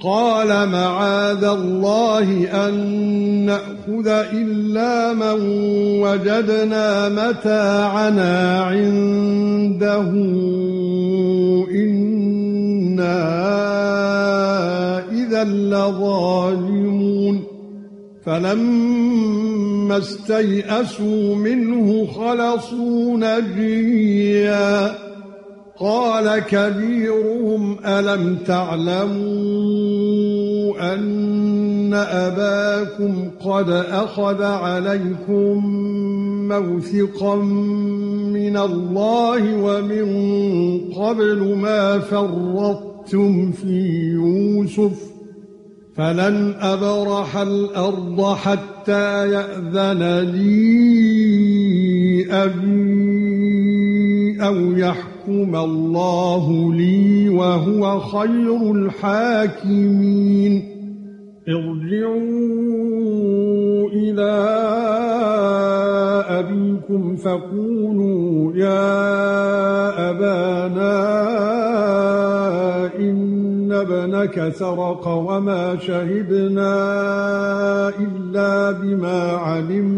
قال معاذ الله أن نأخذ إلا من وجدنا متاعنا عنده. إنا إذا لظالمون. فلما استيئسوا منه خلصوا نجيا. قال كبيرهم ألم تعلموا أن أباكم قد أخذ عليكم موثقا من الله ومن قبل ما فرطتم في يوسف فلن أبرح الأرض حتى يأذن لي أبي أو يحكم الله لي وهو خير الحاكمين ارجعوا إلى ابيكم فقولوا يا ابانا ان ابنك سرق وما شهدنا الا بما علمنا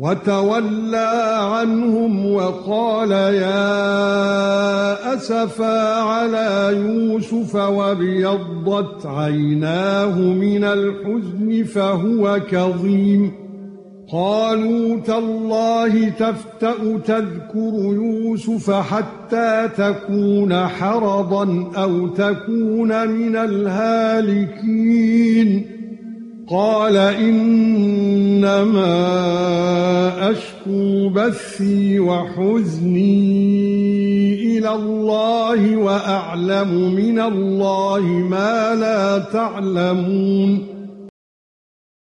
وتولى عنهم وقال يا أسفا على يوسف وابيضت عيناه من الحزن فهو كظيم. قالوا تالله تفتأ تذكر يوسف حتى تكون حرضا أو تكون من الهالكين. قال إنما أشكو بثي وحزني إلى الله وأعلم من الله ما لا تعلمون